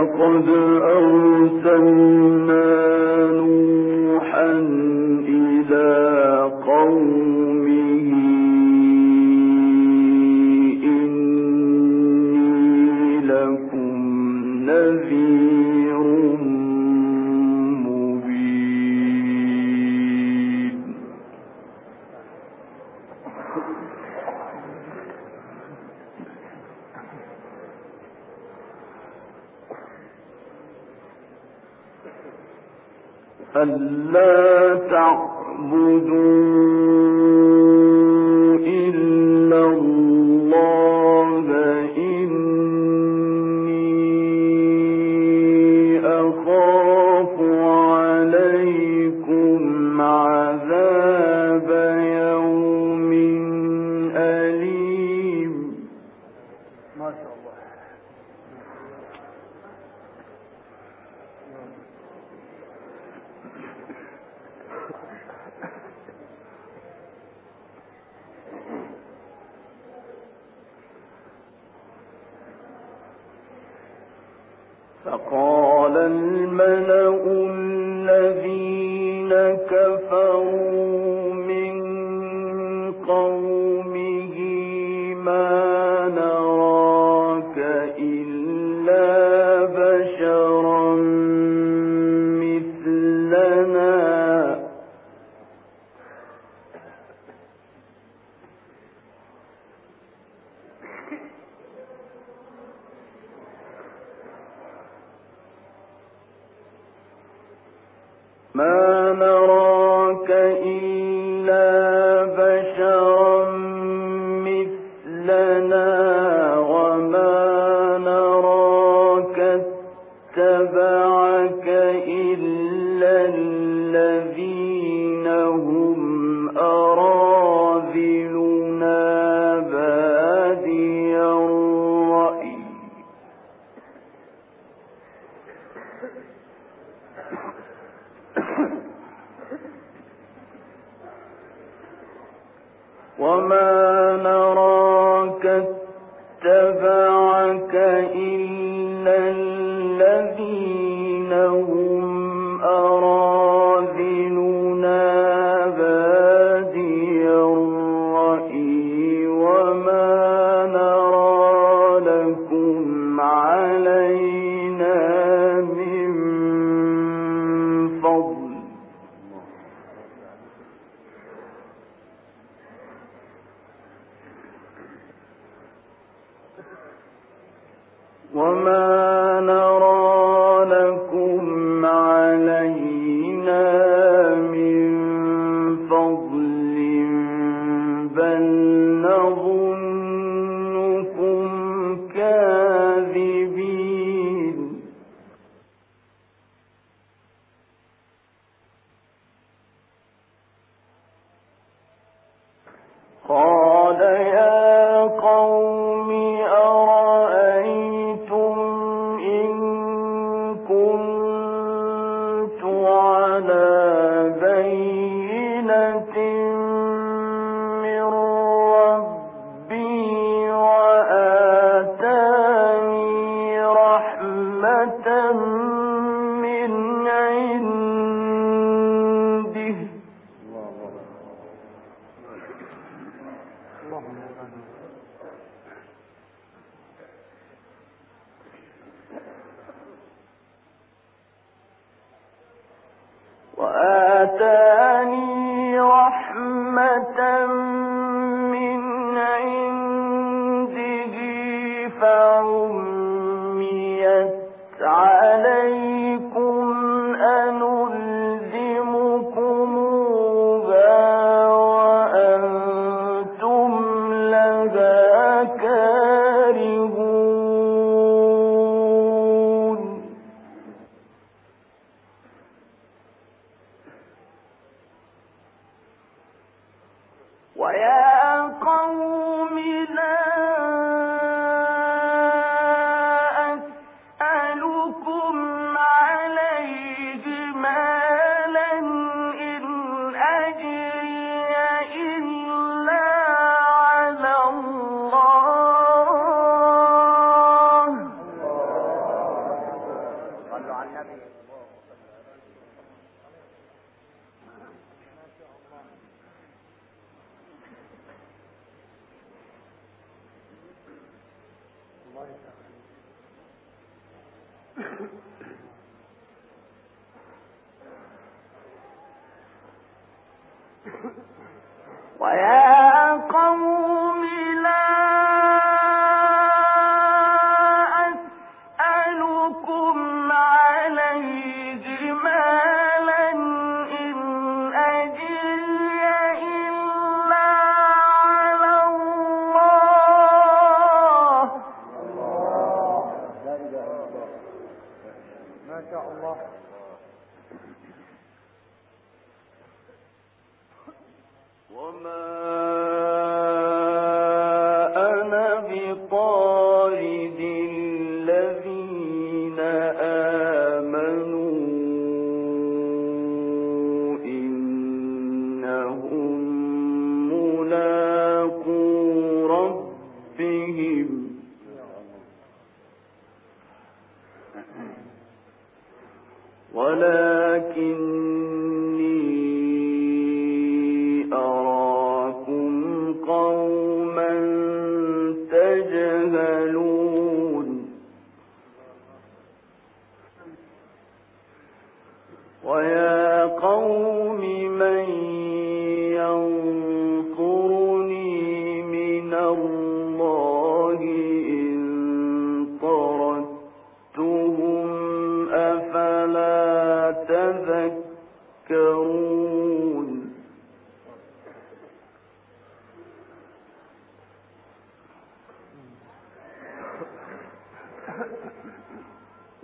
لقد أوتينا ألا تعبدون الذين كفروا وما Why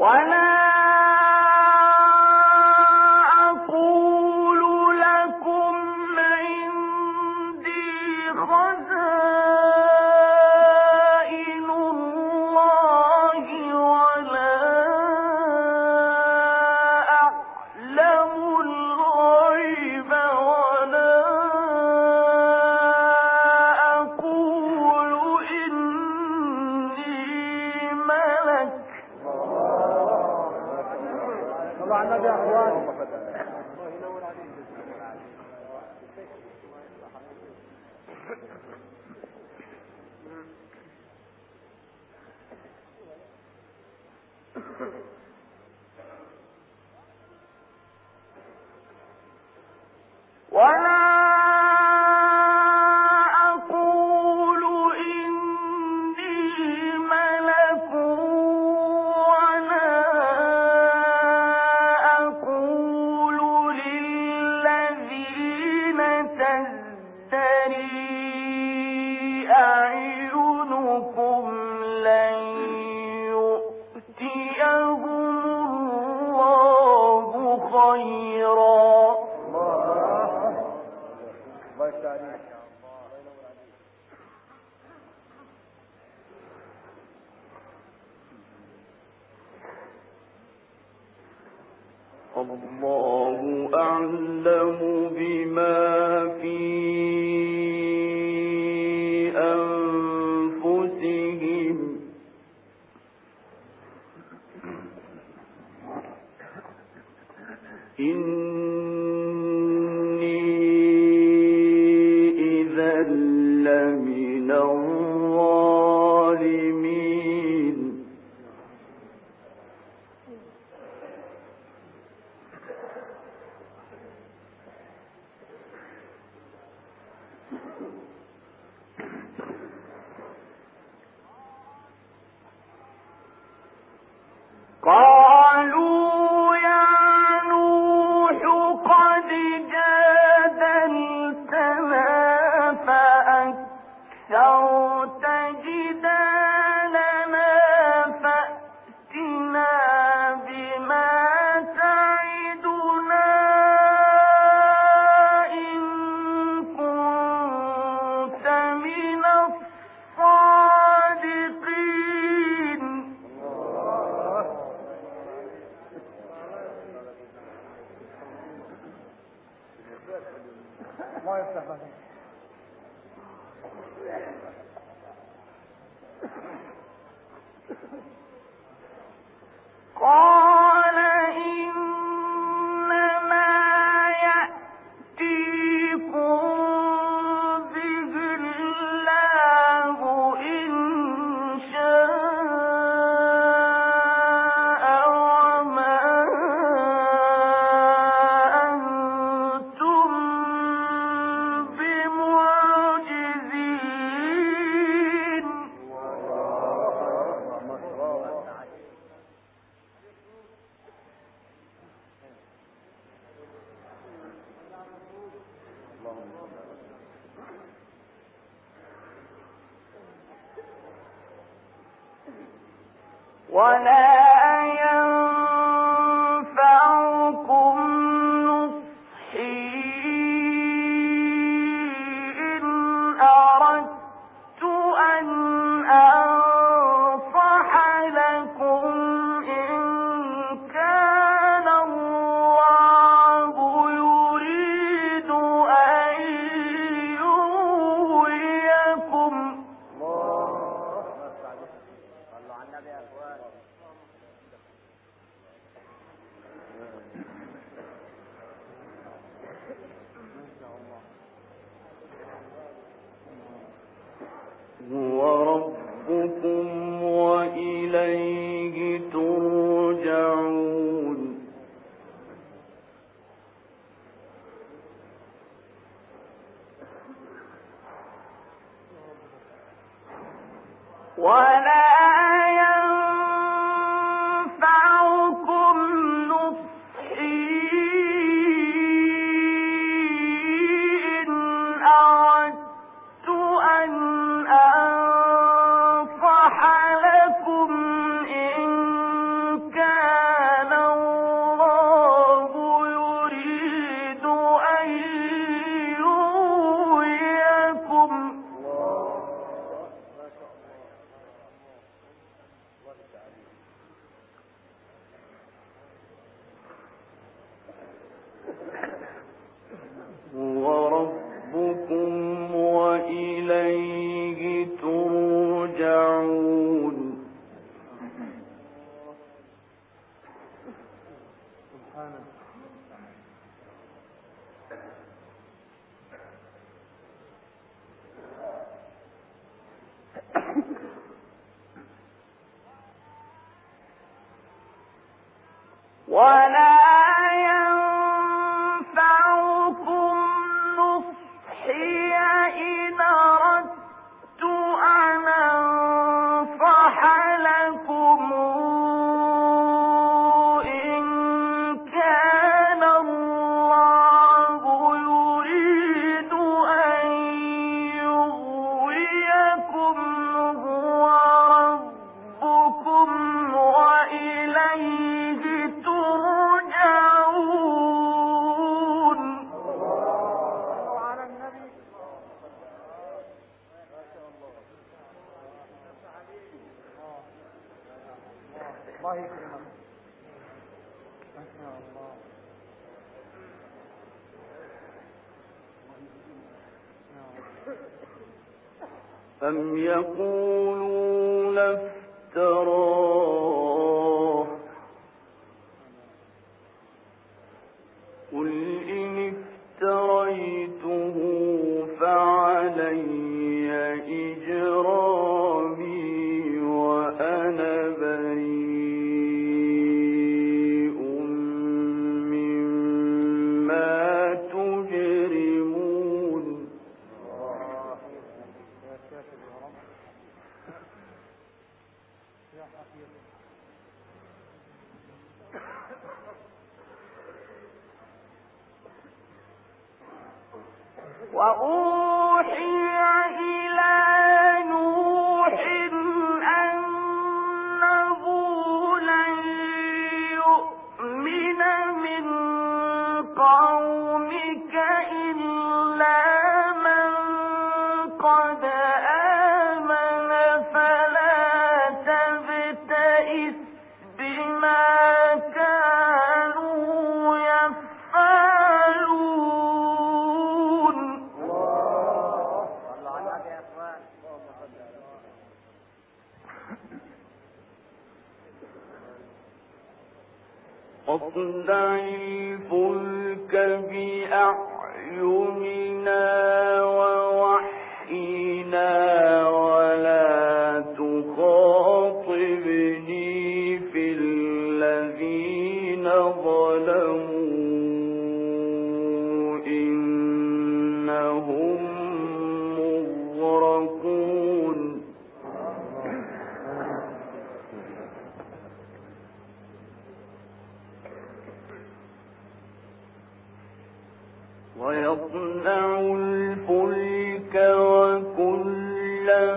ولا قال ولا أم يقولون افتراه ويصنع الفلك وكلما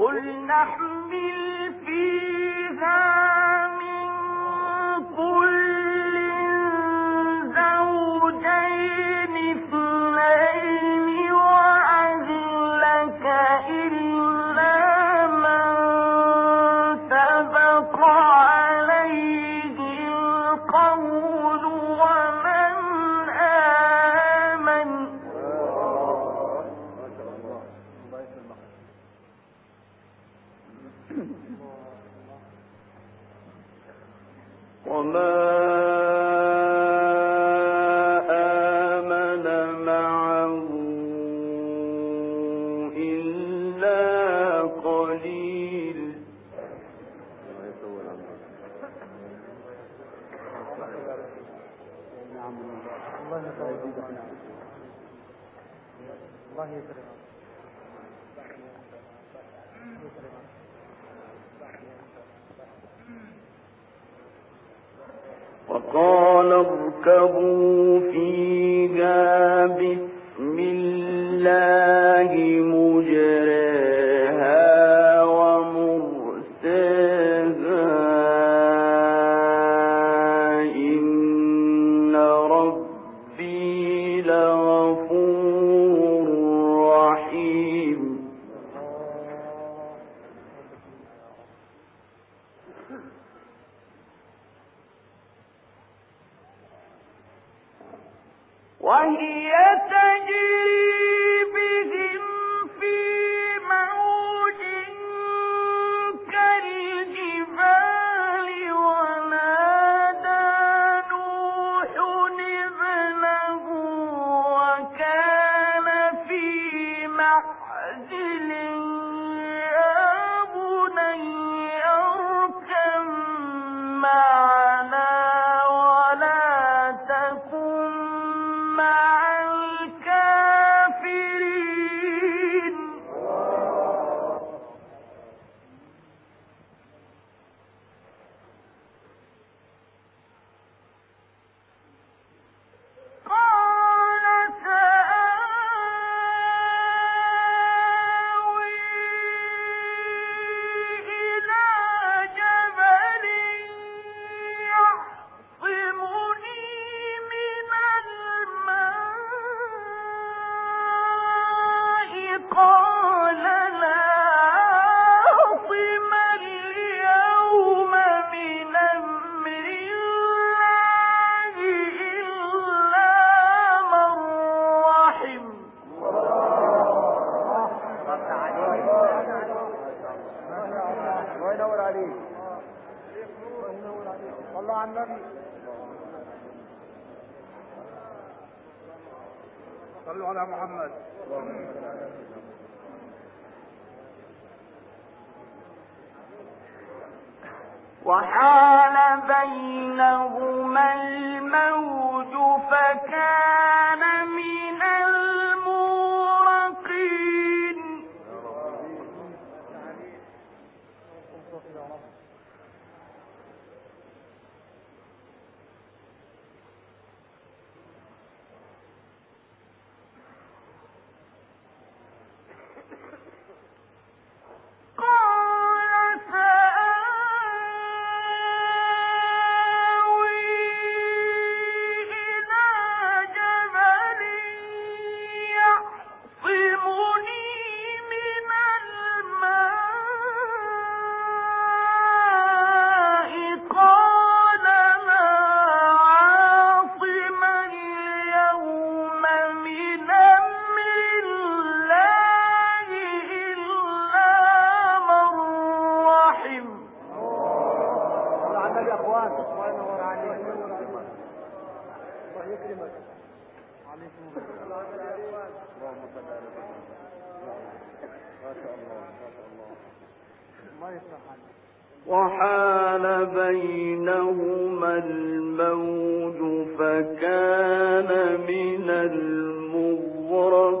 قل نحمل وهي تجري 不要了 وحال بينهما الموج فكان من المغرق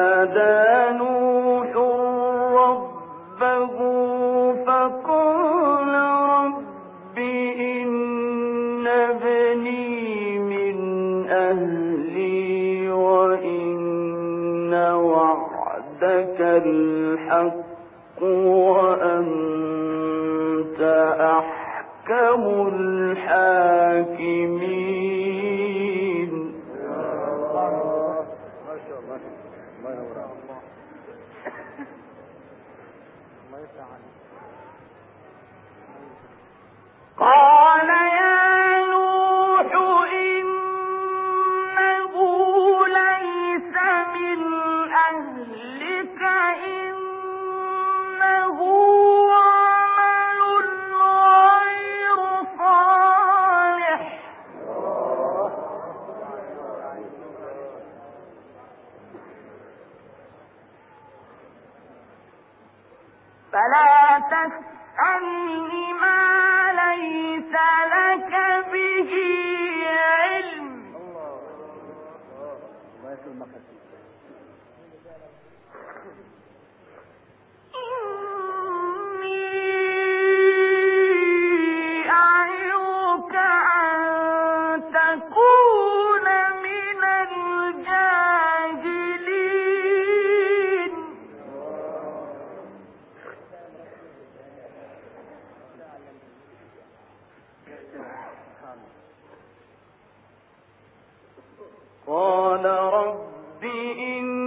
قال رب إن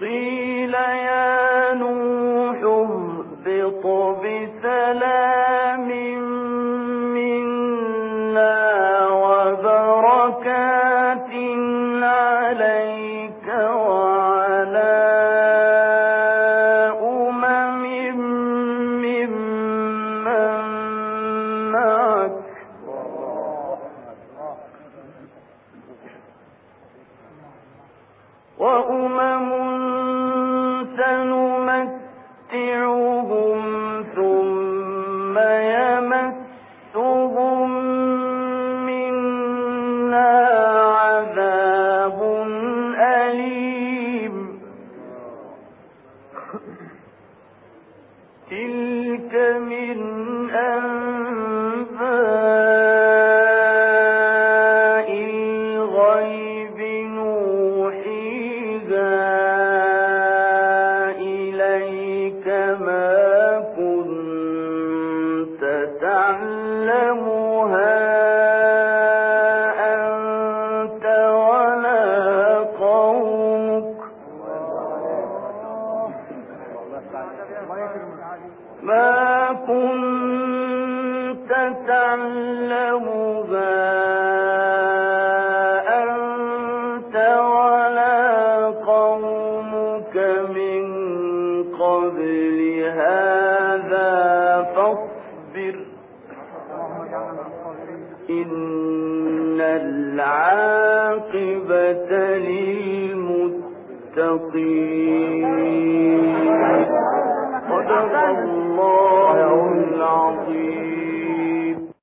قيل يا